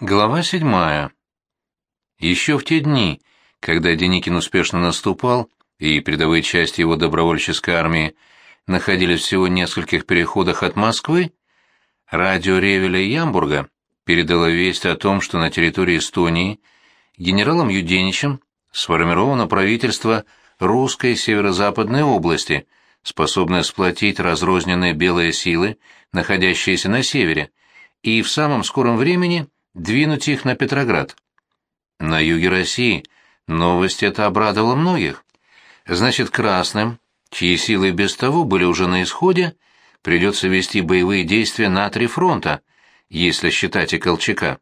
Глава седьмая. Еще в те дни, когда Деникин успешно наступал, и передовые части его добровольческой армии находились всего в нескольких переходах от Москвы, радио Ревеля и Ямбурга передало весть о том, что на территории Эстонии генералом Юденичем сформировано правительство русской северо-западной области, способное сплотить разрозненные белые силы, находящиеся на севере, и в самом скором времени – двинуть их на Петроград. На юге России новость эта обрадовала многих. Значит, красным, чьи силы без того были уже на исходе, придется вести боевые действия на три фронта, если считать и Колчака.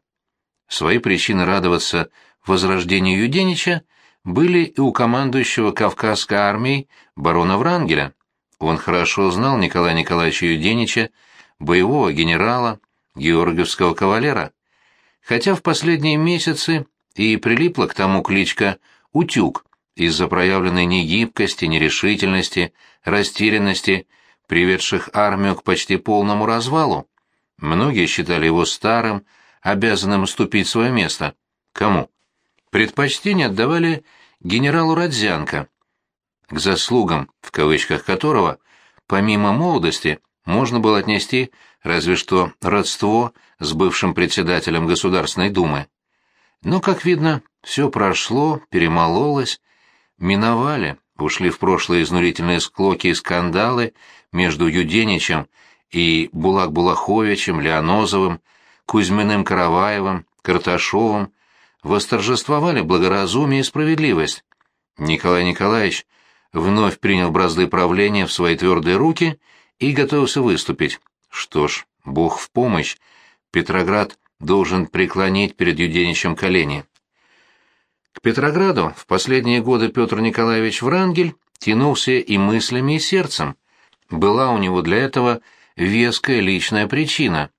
Свои причины радоваться возрождению Юденича были и у командующего Кавказской армией барона Врангеля. Он хорошо знал Николая Николаевича Юденича, боевого генерала, георгиевского кавалера хотя в последние месяцы и прилипла к тому кличка «Утюг» из-за проявленной негибкости, нерешительности, растерянности, приведших армию к почти полному развалу. Многие считали его старым, обязанным уступить свое место. Кому? Предпочтение отдавали генералу Родзянко, к заслугам, в кавычках которого, помимо молодости, можно было отнести разве что родство с бывшим председателем Государственной Думы. Но, как видно, все прошло, перемололось, миновали, ушли в прошлое изнурительные склоки и скандалы между Юденичем и Булак-Булаховичем, Леонозовым, Кузьминым Караваевым, Карташовым, восторжествовали благоразумие и справедливость. Николай Николаевич вновь принял бразды правления в свои твердые руки и готовился выступить. Что ж, Бог в помощь, Петроград должен преклонить перед Юденичем колени. К Петрограду в последние годы Петр Николаевич Врангель тянулся и мыслями, и сердцем. Была у него для этого веская личная причина.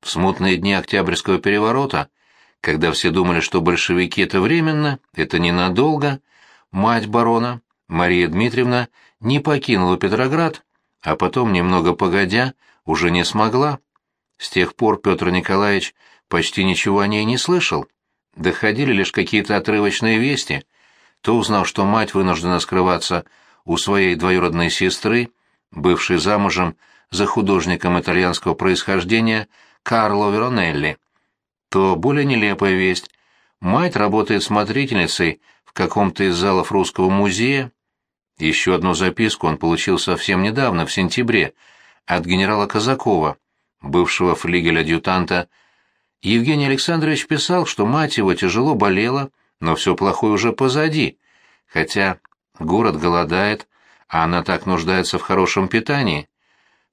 В смутные дни Октябрьского переворота, когда все думали, что большевики — это временно, это ненадолго, мать барона, Мария Дмитриевна, не покинула Петроград, а потом, немного погодя, уже не смогла. С тех пор Петр Николаевич почти ничего о ней не слышал. Доходили лишь какие-то отрывочные вести. То узнал, что мать вынуждена скрываться у своей двоюродной сестры, бывшей замужем за художником итальянского происхождения Карло Веронелли. То более нелепая весть. Мать работает смотрительницей в каком-то из залов русского музея. Еще одну записку он получил совсем недавно, в сентябре, от генерала Казакова, бывшего флигеля-адъютанта. Евгений Александрович писал, что мать его тяжело болела, но все плохое уже позади, хотя город голодает, а она так нуждается в хорошем питании.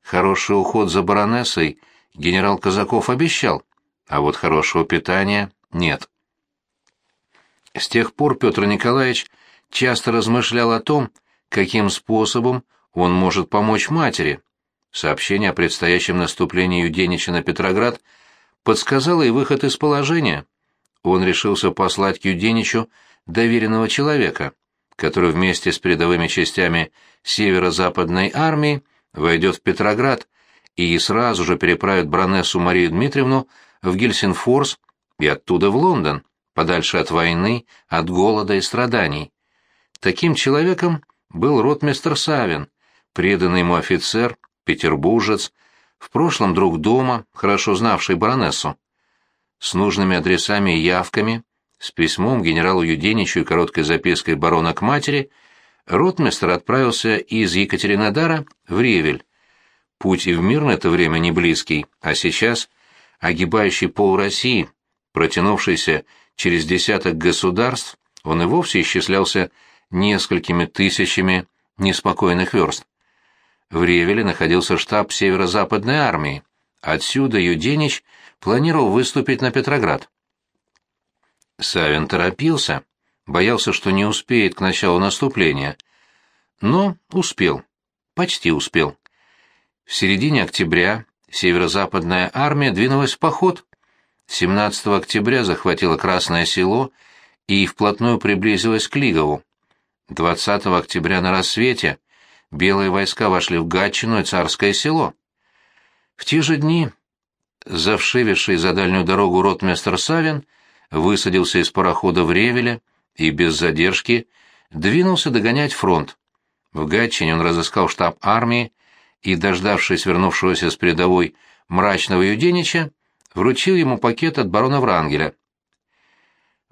Хороший уход за баронессой генерал Казаков обещал, а вот хорошего питания нет. С тех пор Петр Николаевич часто размышлял о том, каким способом он может помочь матери. Сообщение о предстоящем наступлении Юденича на Петроград подсказало и выход из положения. Он решился послать к Юденичу доверенного человека, который вместе с передовыми частями северо-западной армии войдет в Петроград и сразу же переправит бронессу Марию Дмитриевну в Гельсинфорс и оттуда в Лондон, подальше от войны, от голода и страданий. Таким человеком был ротмистр Савин, преданный ему офицер, петербуржец, в прошлом друг дома, хорошо знавший баронессу. С нужными адресами и явками, с письмом генералу Юденичу и короткой запиской барона к матери, ротмистр отправился из Екатеринодара в Ревель. Путь и в мирное это время не близкий, а сейчас огибающий пол России, протянувшийся через десяток государств, он и вовсе исчислялся несколькими тысячами неспокойных верст. В Ревеле находился штаб Северо-Западной армии. Отсюда Юденич планировал выступить на Петроград. Савин торопился, боялся, что не успеет к началу наступления. Но успел. Почти успел. В середине октября Северо-Западная армия двинулась в поход. 17 октября захватила Красное село и вплотную приблизилась к Лигову. 20 октября на рассвете белые войска вошли в Гатчину и Царское село. В те же дни завшививший за дальнюю дорогу ротмистр Савин высадился из парохода в Ревеле и без задержки двинулся догонять фронт. В Гатчине он разыскал штаб армии и, дождавшись вернувшегося с передовой мрачного Юденича, вручил ему пакет от барона Врангеля.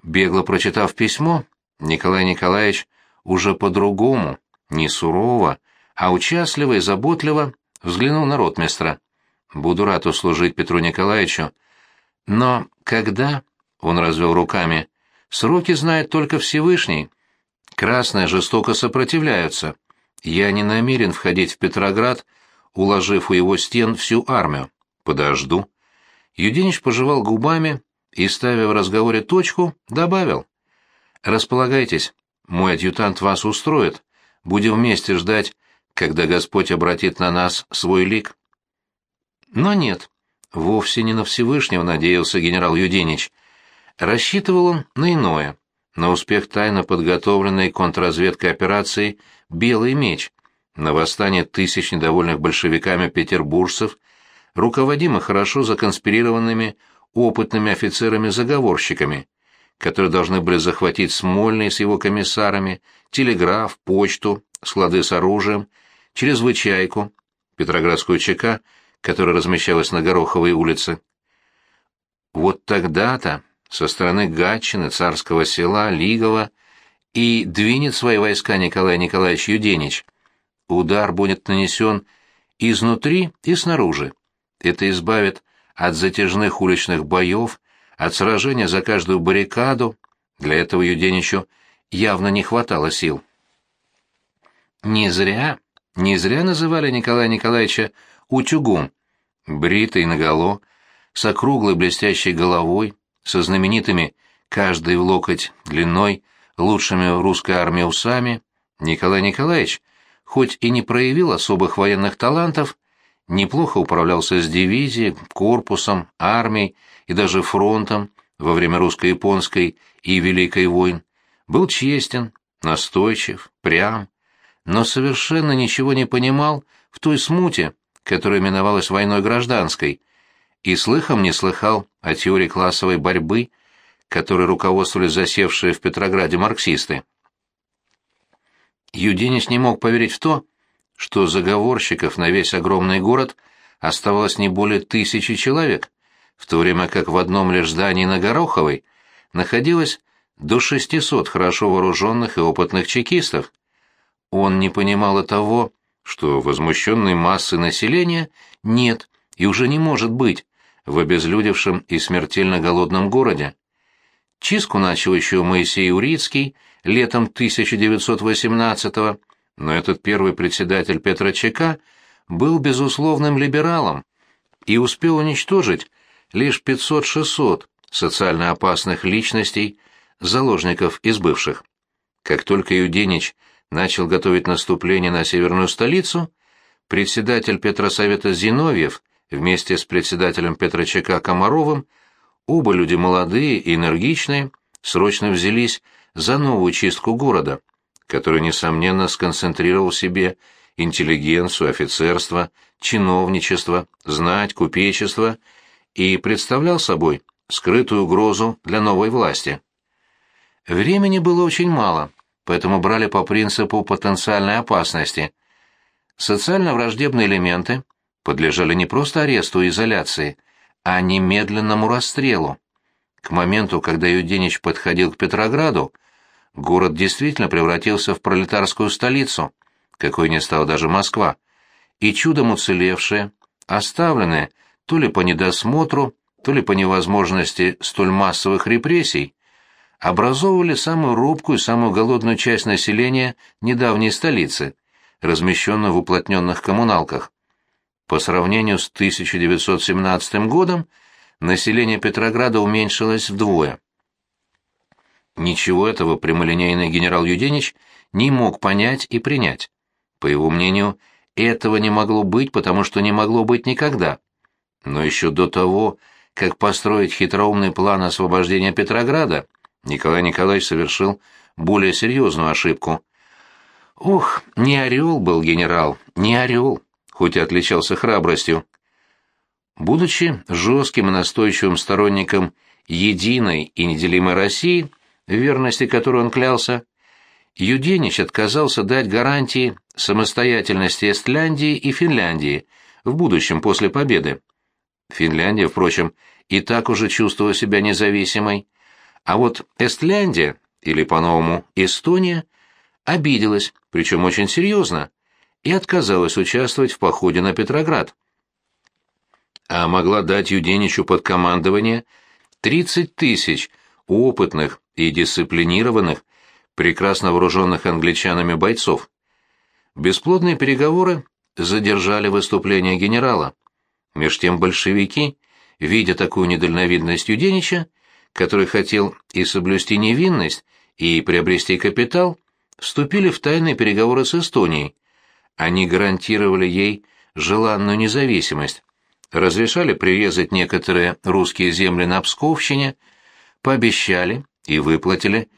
Бегло прочитав письмо, Николай Николаевич уже по-другому, не сурово, а участливо и заботливо взглянул на ротмистра. «Буду рад услужить Петру Николаевичу. Но когда...» — он развел руками. «Сроки знает только Всевышний. Красные жестоко сопротивляются. Я не намерен входить в Петроград, уложив у его стен всю армию. Подожду». Юдинич пожевал губами и, ставя в разговоре точку, добавил. «Располагайтесь, мой адъютант вас устроит. Будем вместе ждать, когда Господь обратит на нас свой лик». Но нет, вовсе не на Всевышнего надеялся генерал Юдинич. Рассчитывал он на иное, на успех тайно подготовленной контрразведкой операции «Белый меч», на восстание тысяч недовольных большевиками петербуржцев, руководимых хорошо законспирированными опытными офицерами-заговорщиками, которые должны были захватить Смольный с его комиссарами, телеграф, почту, склады с оружием, чрезвычайку, Петроградскую ЧК, которая размещалась на Гороховой улице. Вот тогда-то со стороны Гатчины, Царского села, Лигова и двинет свои войска Николай Николаевич Юденич. Удар будет нанесен изнутри и снаружи. Это избавит от затяжных уличных боев, от сражения за каждую баррикаду. Для этого Юденичу явно не хватало сил. Не зря, не зря называли Николая Николаевича утюгом. Бритый наголо, с округлой блестящей головой, со знаменитыми каждый в локоть длиной, лучшими в русской армии усами, Николай Николаевич, хоть и не проявил особых военных талантов, неплохо управлялся с дивизией, корпусом, армией и даже фронтом во время русско-японской и Великой войн, был честен, настойчив, прям, но совершенно ничего не понимал в той смуте, которая именовалась войной гражданской, и слыхом не слыхал о теории классовой борьбы, которой руководствовали засевшие в Петрограде марксисты. Юдинич не мог поверить в то, что заговорщиков на весь огромный город оставалось не более тысячи человек, в то время как в одном лишь здании на Гороховой находилось до 600 хорошо вооруженных и опытных чекистов. Он не понимал и того, что возмущенной массы населения нет и уже не может быть в обезлюдевшем и смертельно голодном городе. Чистку начал еще Моисей Урицкий летом 1918-го, но этот первый председатель Петра ЧК был безусловным либералом и успел уничтожить лишь 500-600 социально опасных личностей, заложников из бывших. Как только Юденич начал готовить наступление на северную столицу, председатель Петросовета Зиновьев вместе с председателем Петра ЧК Комаровым, оба люди молодые и энергичные, срочно взялись за новую чистку города – который, несомненно, сконцентрировал в себе интеллигенцию, офицерство, чиновничество, знать, купечество и представлял собой скрытую угрозу для новой власти. Времени было очень мало, поэтому брали по принципу потенциальной опасности. Социально враждебные элементы подлежали не просто аресту и изоляции, а немедленному расстрелу. К моменту, когда Юденич подходил к Петрограду, Город действительно превратился в пролетарскую столицу, какой не стала даже Москва, и чудом уцелевшие, оставленные то ли по недосмотру, то ли по невозможности столь массовых репрессий, образовывали самую робкую и самую голодную часть населения недавней столицы, размещенную в уплотненных коммуналках. По сравнению с 1917 годом население Петрограда уменьшилось вдвое. Ничего этого прямолинейный генерал Юденич не мог понять и принять. По его мнению, этого не могло быть, потому что не могло быть никогда. Но еще до того, как построить хитроумный план освобождения Петрограда, Николай Николаевич совершил более серьезную ошибку. Ух, не орел был генерал, не орел, хоть и отличался храбростью. Будучи жестким и настойчивым сторонником единой и неделимой России, в верности которой он клялся, Юденич отказался дать гарантии самостоятельности Эстляндии и Финляндии в будущем после победы. Финляндия, впрочем, и так уже чувствовала себя независимой, а вот Эстляндия, или по-новому Эстония, обиделась, причем очень серьезно, и отказалась участвовать в походе на Петроград. А могла дать Юденичу под командование 30 тысяч опытных и дисциплинированных, прекрасно вооруженных англичанами бойцов. Бесплодные переговоры задержали выступление генерала. Меж тем большевики, видя такую недальновидность Юденича, который хотел и соблюсти невинность, и приобрести капитал, вступили в тайные переговоры с Эстонией. Они гарантировали ей желанную независимость, разрешали прирезать некоторые русские земли на Псковщине, пообещали и выплатили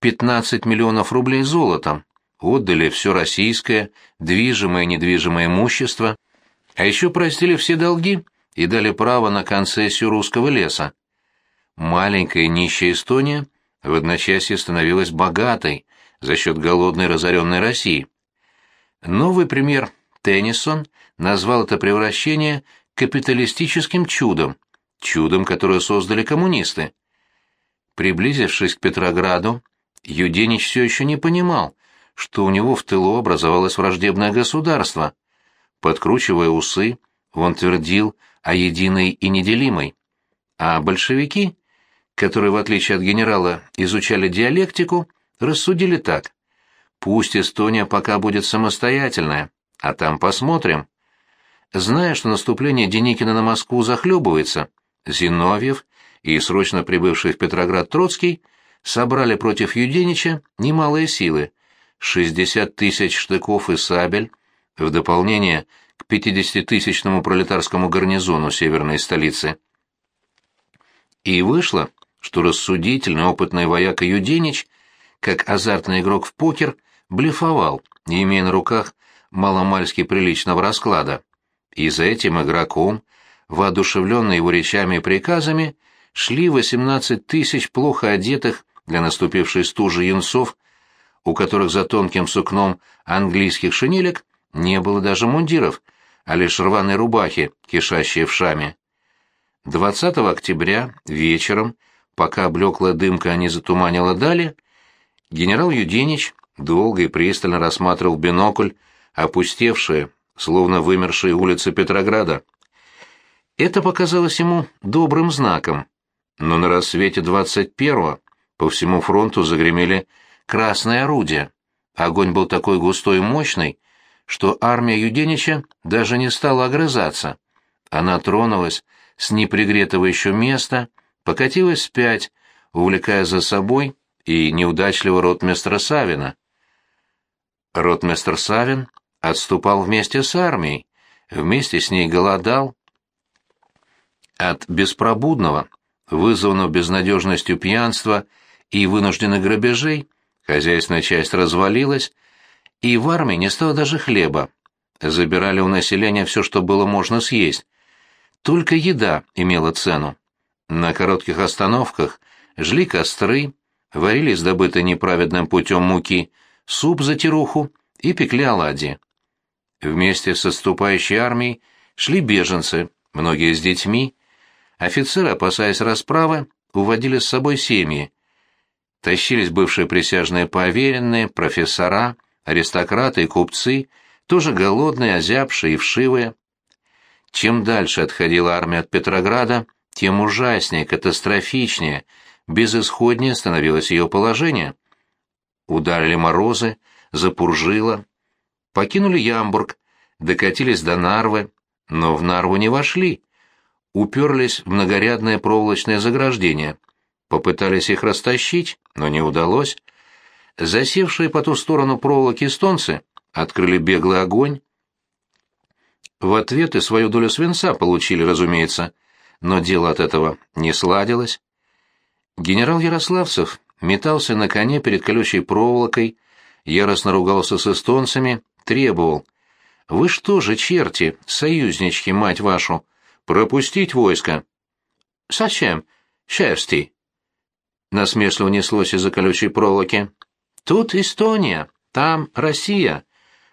15 миллионов рублей золотом, отдали все российское, движимое и недвижимое имущество, а еще простили все долги и дали право на концессию русского леса. Маленькая нищая Эстония в одночасье становилась богатой за счет голодной разоренной России. Новый премьер Теннисон назвал это превращение капиталистическим чудом, чудом, которое создали коммунисты. Приблизившись к Петрограду, Юденич все еще не понимал, что у него в тылу образовалось враждебное государство. Подкручивая усы, он твердил о единой и неделимой. А большевики, которые, в отличие от генерала, изучали диалектику, рассудили так. Пусть Эстония пока будет самостоятельная, а там посмотрим. Зная, что наступление Деникина на Москву захлебывается, Зиновьев и срочно прибывший в Петроград Троцкий собрали против Юденича немалые силы — 60 тысяч штыков и сабель, в дополнение к 50-тысячному пролетарскому гарнизону северной столицы. И вышло, что рассудительный опытный вояка Юденич, как азартный игрок в покер, блефовал, не имея на руках маломальски приличного расклада. И за этим игроком, воодушевленный его речами и приказами, шли 18 тысяч плохо одетых для наступившей стужи юнцов, у которых за тонким сукном английских шинелек не было даже мундиров, а лишь рваные рубахи, кишащие в шаме. 20 октября вечером, пока блеклая дымка не затуманила дали, генерал Юденич долго и пристально рассматривал бинокль опустевшие, словно вымершие улицы Петрограда. Это показалось ему добрым знаком, но на рассвете 21-го по всему фронту загремели красные орудия. Огонь был такой густой и мощный, что армия Юденича даже не стала огрызаться. Она тронулась с непригретого еще места, покатилась вспять, увлекая за собой и неудачливо ротмистра Савина. Ротмистр Савин отступал вместе с армией, вместе с ней голодал. От беспробудного, вызванного безнадежностью пьянства и вынужденных грабежей, хозяйственная часть развалилась, и в армии не стало даже хлеба. Забирали у населения все, что было можно съесть. Только еда имела цену. На коротких остановках жгли костры, варили с добытой неправедным путем муки суп за тируху и пекли оладьи. Вместе с отступающей армией шли беженцы, многие с детьми. Офицеры, опасаясь расправы, уводили с собой семьи, тащились бывшие присяжные поверенные, профессора, аристократы и купцы, тоже голодные, озябшие и вшивые. Чем дальше отходила армия от Петрограда, тем ужаснее, катастрофичнее, безысходнее становилось ее положение. Ударили морозы, запуржило. Покинули Ямбург, докатились до Нарвы, но в Нарву не вошли. Уперлись в многорядное проволочное заграждение — Попытались их растащить, но не удалось. Засевшие по ту сторону проволоки эстонцы открыли беглый огонь. В ответ и свою долю свинца получили, разумеется, но дело от этого не сладилось. Генерал Ярославцев метался на коне перед колючей проволокой, яростно ругался с эстонцами, требовал. «Вы что же, черти, союзнички, мать вашу, пропустить войско. Зачем? Шерсти. Насмешливо неслось из-за колючей проволоки. Тут Эстония, там Россия.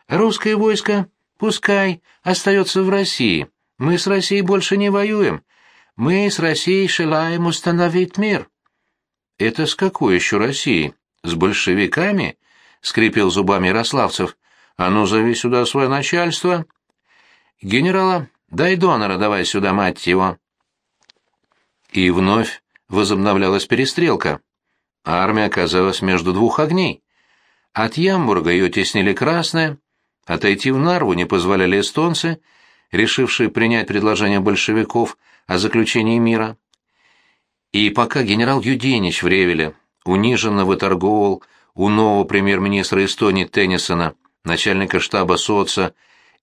Русское войско, пускай, остается в России. Мы с Россией больше не воюем. Мы с Россией желаем установить мир. Это с какой еще Россией? С большевиками? Скрипел зубами Ярославцев. А ну, зови сюда свое начальство. Генерала, дай донора давай сюда, мать его. И вновь возобновлялась перестрелка. Армия оказалась между двух огней. От Ямбурга ее теснили красные, отойти в Нарву не позволяли эстонцы, решившие принять предложение большевиков о заключении мира. И пока генерал Юденич в Ревеле униженно выторговывал у нового премьер-министра Эстонии Теннисона, начальника штаба соца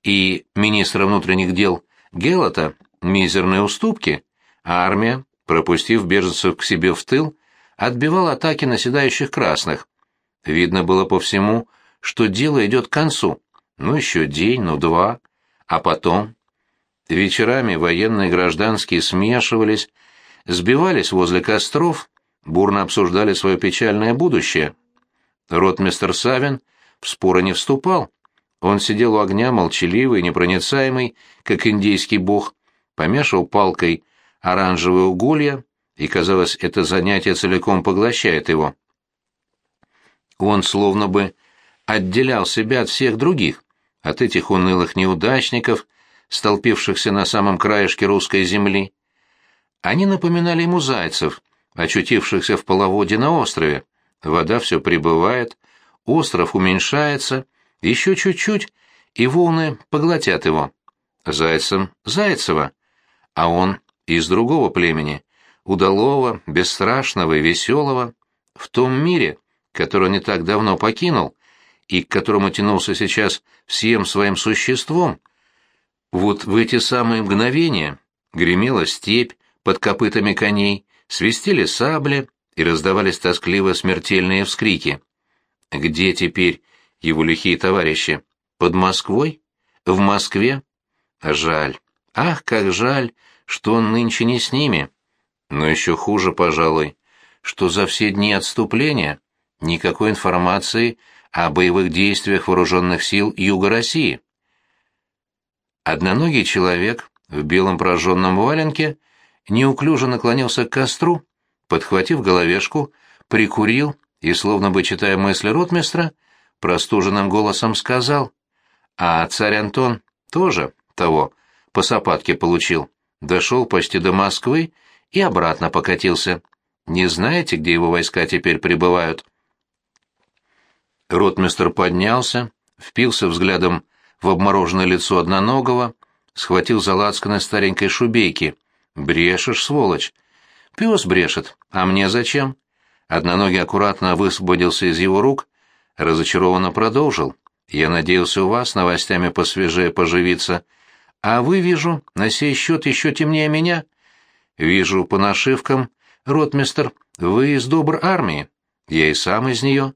и министра внутренних дел Гелота мизерные уступки, а армия, пропустив беженцев к себе в тыл, отбивала атаки наседающих красных. Видно было по всему, что дело идет к концу. Ну, еще день, ну, два. А потом... Вечерами военные и гражданские смешивались, сбивались возле костров, бурно обсуждали свое печальное будущее. Ротмистер Савин в споры не вступал. Он сидел у огня молчаливый, непроницаемый, как индейский бог, помешивал палкой оранжевые уголья, и, казалось, это занятие целиком поглощает его. Он словно бы отделял себя от всех других, от этих унылых неудачников, столпившихся на самом краешке русской земли. Они напоминали ему зайцев, очутившихся в половоде на острове. Вода все прибывает, остров уменьшается, еще чуть-чуть, и волны поглотят его. Зайцем Зайцева, а он из другого племени, удалого, бесстрашного и веселого, в том мире, который он не так давно покинул и к которому тянулся сейчас всем своим существом. Вот в эти самые мгновения гремела степь под копытами коней, свистели сабли и раздавались тоскливо смертельные вскрики. Где теперь его лихие товарищи? Под Москвой? В Москве? Жаль. Ах, как жаль, что он нынче не с ними. Но еще хуже, пожалуй, что за все дни отступления никакой информации о боевых действиях вооруженных сил Юга России. Одноногий человек в белом прожженном валенке неуклюже наклонился к костру, подхватив головешку, прикурил и, словно бы читая мысли ротмистра, простуженным голосом сказал, а царь Антон тоже того по сапатке получил дошел почти до Москвы и обратно покатился. Не знаете, где его войска теперь пребывают?» Ротмистр поднялся, впился взглядом в обмороженное лицо одноногого, схватил за лацканы старенькой шубейки. «Брешешь, сволочь!» «Пес брешет, а мне зачем?» Одноногий аккуратно высвободился из его рук, разочарованно продолжил. «Я надеялся у вас новостями посвежее поживиться. А вы, вижу, на сей счет еще темнее меня. Вижу по нашивкам, ротмистер, вы из добр армии. Я и сам из нее.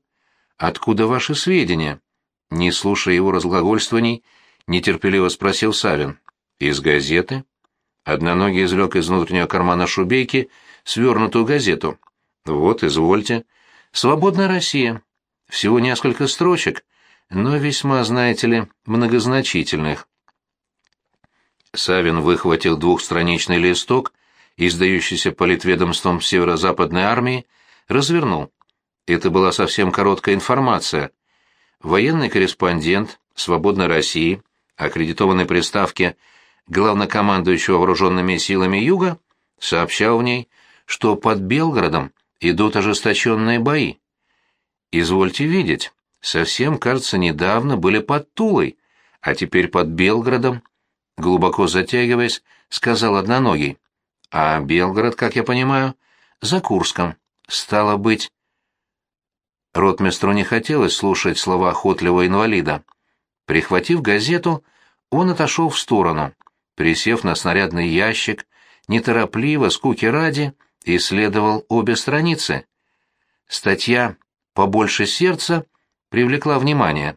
Откуда ваши сведения? Не слушая его разглагольствований, нетерпеливо спросил Савин. Из газеты? Одноногий извлек из внутреннего кармана шубейки свернутую газету. Вот, извольте. «Свободная Россия». Всего несколько строчек, но весьма, знаете ли, многозначительных. Савин выхватил двухстраничный листок, издающийся политведомством Северо-Западной армии, развернул. Это была совсем короткая информация. Военный корреспондент «Свободной России», аккредитованной приставке главнокомандующего вооруженными силами Юга, сообщал в ней, что под Белгородом идут ожесточенные бои. Извольте видеть, совсем, кажется, недавно были под Тулой, а теперь под Белгородом глубоко затягиваясь, сказал одноногий. А Белгород, как я понимаю, за Курском. Стало быть... Ротмистру не хотелось слушать слова охотливого инвалида. Прихватив газету, он отошел в сторону, присев на снарядный ящик, неторопливо, скуки ради, исследовал обе страницы. Статья «Побольше сердца» привлекла внимание.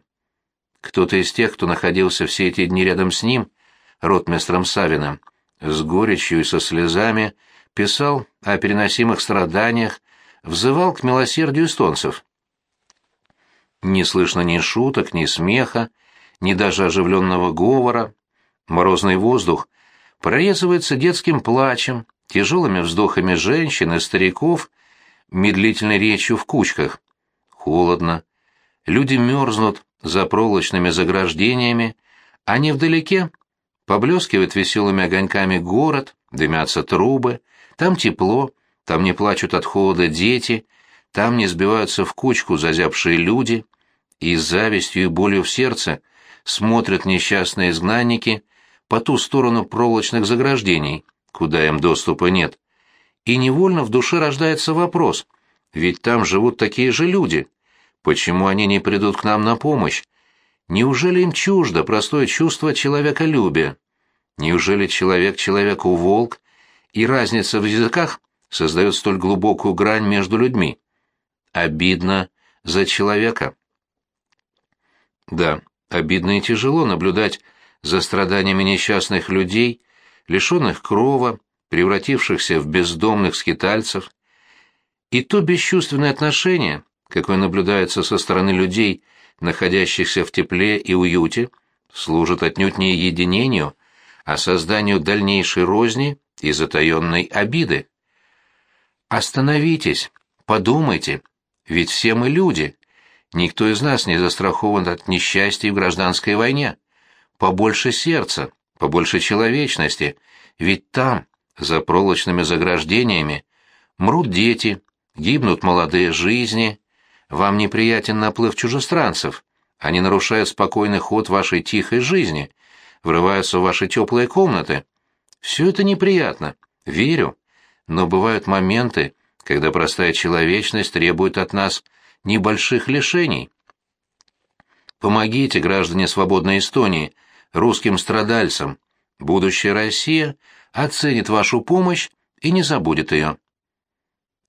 Кто-то из тех, кто находился все эти дни рядом с ним, ротмистром Савиным, с горечью и со слезами писал о переносимых страданиях, взывал к милосердию эстонцев. Не слышно ни шуток, ни смеха, ни даже оживленного говора. Морозный воздух прорезывается детским плачем, тяжелыми вздохами женщин и стариков, медлительной речью в кучках. Холодно. Люди мерзнут за проволочными заграждениями, а невдалеке поблескивает веселыми огоньками город, дымятся трубы, там тепло, там не плачут от холода дети, там не сбиваются в кучку зазябшие люди, и с завистью и болью в сердце смотрят несчастные изгнанники по ту сторону проволочных заграждений, куда им доступа нет. И невольно в душе рождается вопрос, ведь там живут такие же люди, почему они не придут к нам на помощь? Неужели им чуждо простое чувство человеколюбия? Неужели человек человеку волк, и разница в языках создает столь глубокую грань между людьми? Обидно за человека. Да, обидно и тяжело наблюдать за страданиями несчастных людей, лишенных крова, превратившихся в бездомных скитальцев. И то бесчувственное отношение, какое наблюдается со стороны людей, находящихся в тепле и уюте, служит отнюдь не единению, а созданию дальнейшей розни и затаенной обиды. Остановитесь, подумайте, ведь все мы люди. Никто из нас не застрахован от несчастья в гражданской войне. Побольше сердца, побольше человечности, ведь там, за проволочными заграждениями, мрут дети, гибнут молодые жизни. Вам неприятен наплыв чужестранцев. Они нарушают спокойный ход вашей тихой жизни, врываются в ваши теплые комнаты. Все это неприятно, верю. Но бывают моменты, когда простая человечность требует от нас небольших лишений. Помогите, граждане свободной Эстонии, русским страдальцам. Будущая Россия оценит вашу помощь и не забудет ее.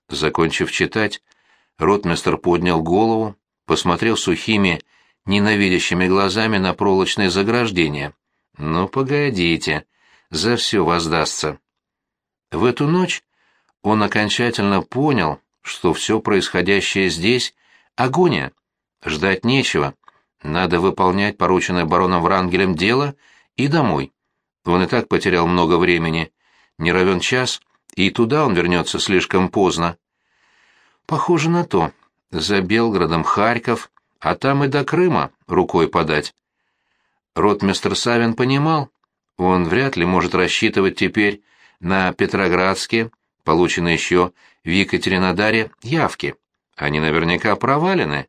Закончив читать, ротмистр поднял голову, посмотрел сухими, ненавидящими глазами на проволочные заграждения. «Ну, погодите, за все воздастся». В эту ночь он окончательно понял, что все происходящее здесь — агония. Ждать нечего. Надо выполнять порученное бароном Врангелем дело и домой. Он и так потерял много времени. Не равен час, и туда он вернется слишком поздно. Похоже на то. За Белградом Харьков, а там и до Крыма рукой подать. Ротмистр Савин понимал, он вряд ли может рассчитывать теперь на Петроградске, полученные еще в Екатеринодаре явки. Они наверняка провалены.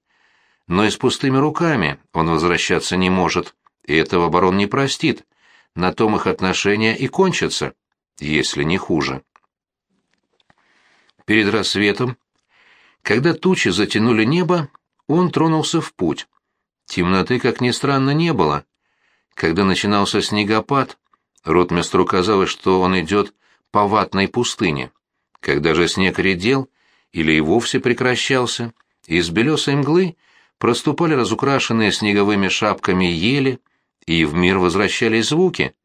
Но и с пустыми руками он возвращаться не может, и этого барон не простит. На том их отношения и кончатся, если не хуже. Перед рассветом, когда тучи затянули небо, он тронулся в путь. Темноты, как ни странно, не было. Когда начинался снегопад, ротмистру казалось, что он идет по ватной пустыне. Когда же снег редел или и вовсе прекращался, из белесой мглы проступали разукрашенные снеговыми шапками ели, и в мир возвращались звуки.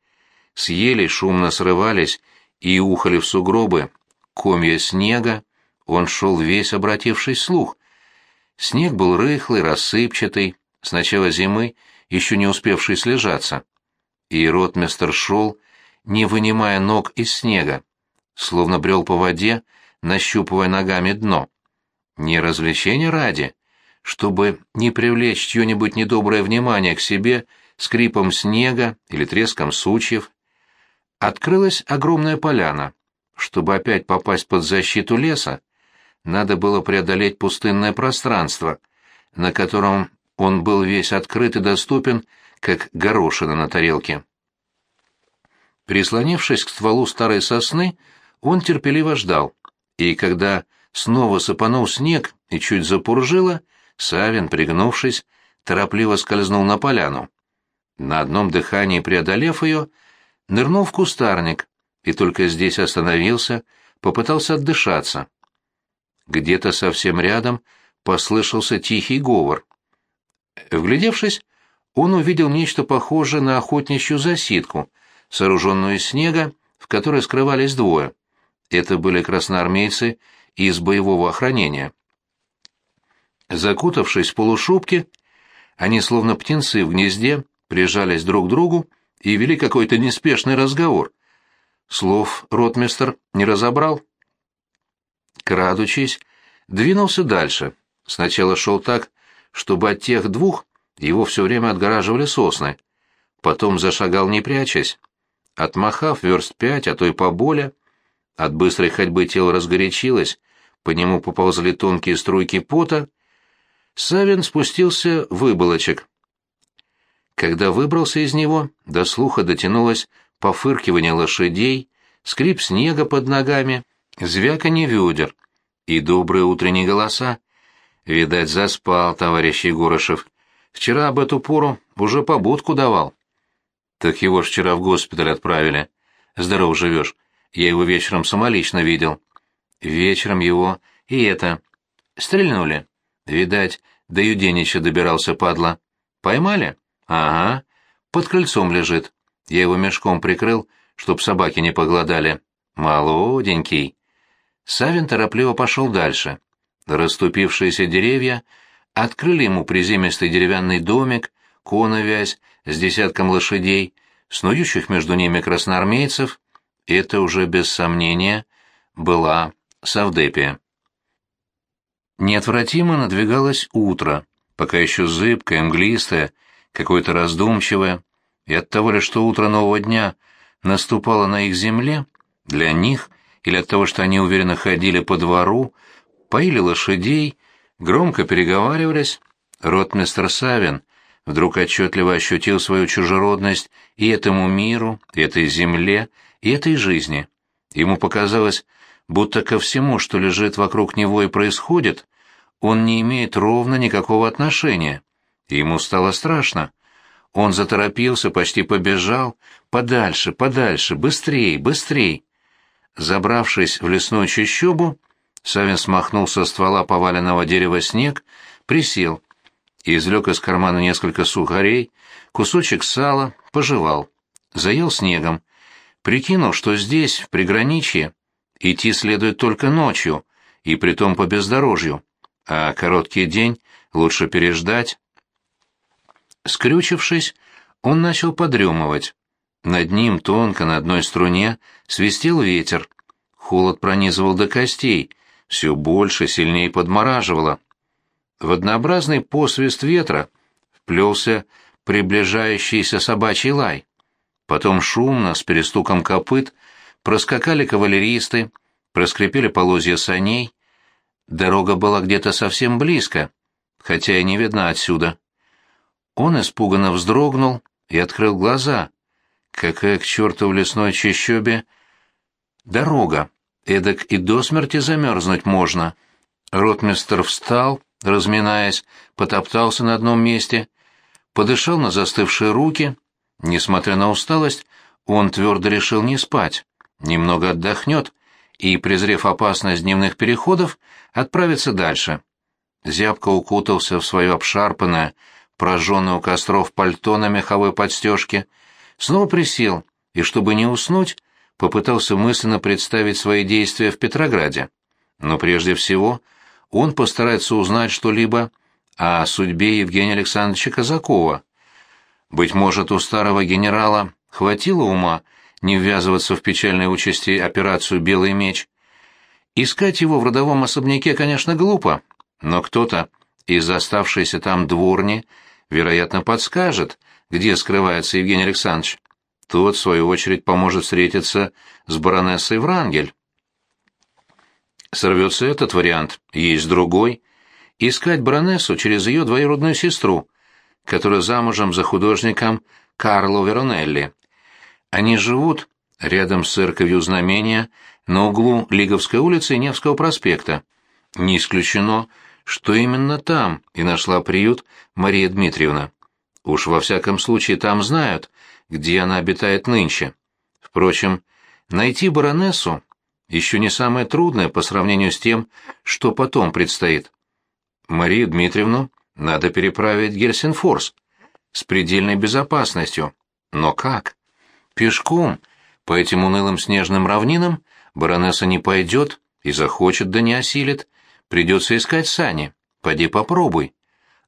С елей шумно срывались и ухали в сугробы комья снега, он шел весь обратившись слух. Снег был рыхлый, рассыпчатый, с начала зимы, еще не успевший слежаться. И ротмистер шел, не вынимая ног из снега словно брел по воде, нащупывая ногами дно. Не развлечение ради, чтобы не привлечь чье-нибудь недоброе внимание к себе скрипом снега или треском сучьев. Открылась огромная поляна. Чтобы опять попасть под защиту леса, надо было преодолеть пустынное пространство, на котором он был весь открыт и доступен, как горошина на тарелке. Прислонившись к стволу старой сосны, он терпеливо ждал, и когда снова сыпанул снег и чуть запуржило, Савин, пригнувшись, торопливо скользнул на поляну. На одном дыхании преодолев ее, нырнул в кустарник, и только здесь остановился, попытался отдышаться. Где-то совсем рядом послышался тихий говор. Вглядевшись, он увидел нечто похожее на охотничью засидку, сооруженную из снега в которой скрывались двое. Это были красноармейцы из боевого охранения. Закутавшись в полушубки, они, словно птенцы в гнезде, прижались друг к другу и вели какой-то неспешный разговор. Слов ротмистер не разобрал. Крадучись, двинулся дальше. Сначала шел так, чтобы от тех двух его все время отгораживали сосны. Потом зашагал не прячась. Отмахав верст пять, а то и поболее, от быстрой ходьбы тело разгорячилось, по нему поползли тонкие струйки пота, Савин спустился в выболочек. Когда выбрался из него, до слуха дотянулось пофыркивание лошадей, скрип снега под ногами, звяканье ведер и добрые утренние голоса. Видать, заспал товарищ Егорышев. Вчера об эту пору уже побудку давал. Так его ж вчера в госпиталь отправили. Здоров живешь. Я его вечером самолично видел. Вечером его и это... Стрельнули. Видать, до Юденича добирался, падла. Поймали? Ага. Под крыльцом лежит. Я его мешком прикрыл, чтоб собаки не поглодали. Молоденький. Савин торопливо пошел дальше. Расступившиеся деревья открыли ему приземистый деревянный домик, коновязь с десятком лошадей, снующих между ними красноармейцев. Это уже без сомнения была Савдепия. Неотвратимо надвигалось утро, пока еще зыбкое, мглистое, какое-то раздумчивое, и от того ли, что утро нового дня наступало на их земле, для них, или от того, что они уверенно ходили по двору, поили лошадей, громко переговаривались, ротмистр Савин вдруг отчетливо ощутил свою чужеродность и этому миру, и этой земле, и этой жизни. Ему показалось, будто ко всему, что лежит вокруг него и происходит, он не имеет ровно никакого отношения. И ему стало страшно. Он заторопился, почти побежал. Подальше, подальше, быстрей, быстрей. Забравшись в лесную чащобу, Савин смахнул со ствола поваленного дерева снег, присел, извлек из кармана несколько сухарей, кусочек сала, пожевал, заел снегом, прикинул, что здесь, в приграничье, идти следует только ночью, и притом по бездорожью, а короткий день лучше переждать. Скрючившись, он начал подремывать. Над ним тонко на одной струне свистел ветер. Холод пронизывал до костей, все больше, сильнее подмораживало. В однообразный посвист ветра вплелся приближающийся собачий лай. Потом шумно, с перестуком копыт, проскакали кавалеристы, проскрипели полозья саней. Дорога была где-то совсем близко, хотя и не видна отсюда. Он испуганно вздрогнул и открыл глаза. Какая к черту в лесной чащобе дорога! Эдак и до смерти замерзнуть можно. Ротмистер встал, разминаясь, потоптался на одном месте, подышал на застывшие руки. Несмотря на усталость, он твердо решил не спать, немного отдохнет и, презрев опасность дневных переходов, отправится дальше. Зябко укутался в свое обшарпанное, прожженное у костров пальто на меховой подстежке, снова присел и, чтобы не уснуть, попытался мысленно представить свои действия в Петрограде. Но прежде всего он постарается узнать что-либо о судьбе Евгения Александровича Казакова. Быть может, у старого генерала хватило ума не ввязываться в печальные участи операцию «Белый меч». Искать его в родовом особняке, конечно, глупо, но кто-то из оставшейся там дворни, вероятно, подскажет, где скрывается Евгений Александрович. Тот, в свою очередь, поможет встретиться с баронессой Врангель. Сорвется этот вариант, есть другой. Искать баронессу через ее двоюродную сестру, которая замужем за художником Карло Веронелли. Они живут рядом с церковью Знамения на углу Лиговской улицы и Невского проспекта. Не исключено, что именно там и нашла приют Мария Дмитриевна. Уж во всяком случае там знают, где она обитает нынче. Впрочем, найти баронессу еще не самое трудное по сравнению с тем, что потом предстоит. Марию Дмитриевну надо переправить Гельсинфорс с предельной безопасностью. Но как? Пешком, По этим унылым снежным равнинам баронесса не пойдет и захочет, да не осилит. Придется искать сани. Поди попробуй.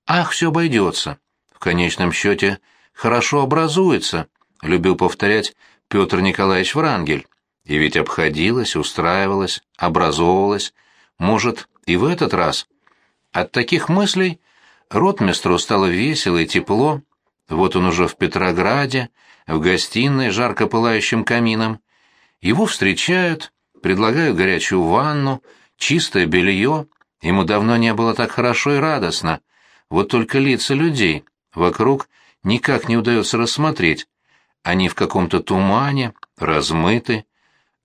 Ах, все обойдется. Конечном счете, хорошо образуется, любил повторять Петр Николаевич Врангель. И ведь обходилась, устраивалась, образовывалась. Может, и в этот раз. От таких мыслей ротмистру стало весело и тепло. Вот он уже в Петрограде, в гостиной, жарко пылающим камином. Его встречают, предлагают горячую ванну, чистое белье. Ему давно не было так хорошо и радостно. Вот только лица людей вокруг никак не удается рассмотреть. Они в каком-то тумане, размыты.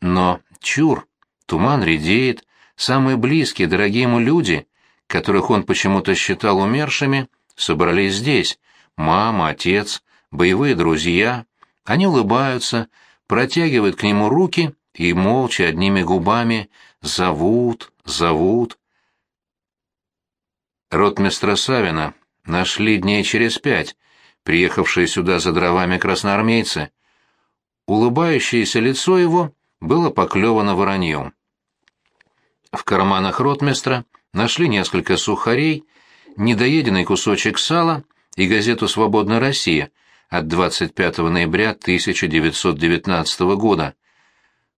Но, чур, туман редеет, самые близкие, дорогие ему люди, которых он почему-то считал умершими, собрались здесь. Мама, отец, боевые друзья. Они улыбаются, протягивают к нему руки и молча одними губами зовут, зовут. Ротмистра Савина нашли дней через пять, приехавшие сюда за дровами красноармейцы. Улыбающееся лицо его было поклевано вороньем. В карманах ротмистра нашли несколько сухарей, недоеденный кусочек сала и газету «Свободная Россия» от 25 ноября 1919 года.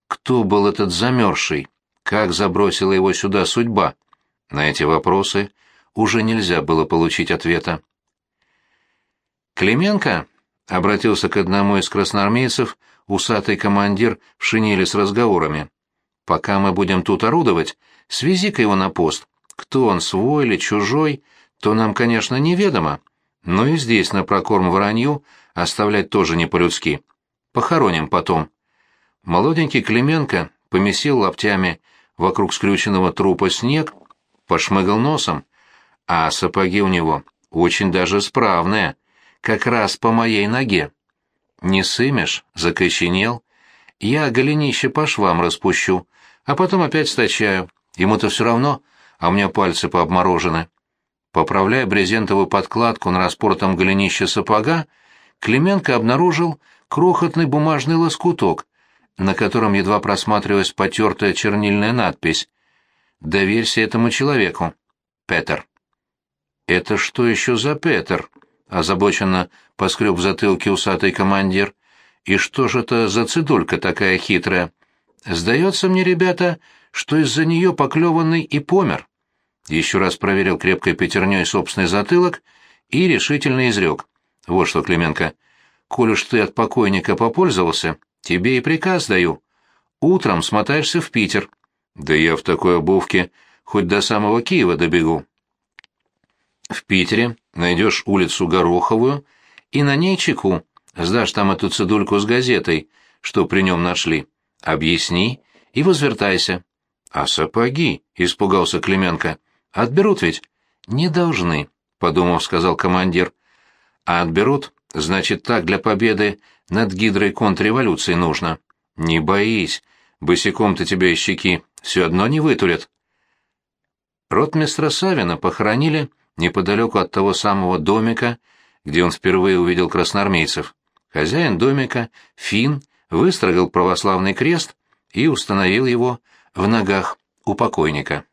Кто был этот замерзший? Как забросила его сюда судьба? На эти вопросы уже нельзя было получить ответа. Клименко обратился к одному из красноармейцев, усатый командир в шинели с разговорами. «Пока мы будем тут орудовать, свези-ка его на пост. Кто он, свой или чужой, то нам, конечно, неведомо. Но и здесь на прокорм воронью оставлять тоже не по-людски. Похороним потом». Молоденький Клименко помесил лаптями вокруг скрюченного трупа снег, пошмыгал носом, а сапоги у него очень даже справные — как раз по моей ноге. Не сымешь, закоченел. Я голенище по швам распущу, а потом опять стачаю. Ему-то все равно, а у меня пальцы пообморожены. Поправляя брезентовую подкладку на распортом голенище сапога, Клименко обнаружил крохотный бумажный лоскуток, на котором едва просматривалась потертая чернильная надпись «Доверься этому человеку, Петер». «Это что еще за Петер?» озабоченно поскреб в затылке усатый командир. «И что же это за цидулька такая хитрая? Сдается мне, ребята, что из-за нее поклеванный и помер». Еще раз проверил крепкой пятерней собственный затылок и решительно изрек. «Вот что, Клименко, коль уж ты от покойника попользовался, тебе и приказ даю. Утром смотаешься в Питер. Да я в такой обувке хоть до самого Киева добегу». В Питере найдешь улицу Гороховую и на ней чеку. Сдашь там эту цедульку с газетой, что при нем нашли. Объясни и возвертайся. — А сапоги? — испугался Клименко. — Отберут ведь? — Не должны, — подумав, сказал командир. — А отберут, значит, так для победы над гидрой контрреволюции нужно. Не боись, босиком-то тебя из щеки все одно не вытурят. Ротмистра Савина похоронили неподалеку от того самого домика, где он впервые увидел красноармейцев. Хозяин домика, Фин, выстрогал православный крест и установил его в ногах у покойника.